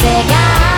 風が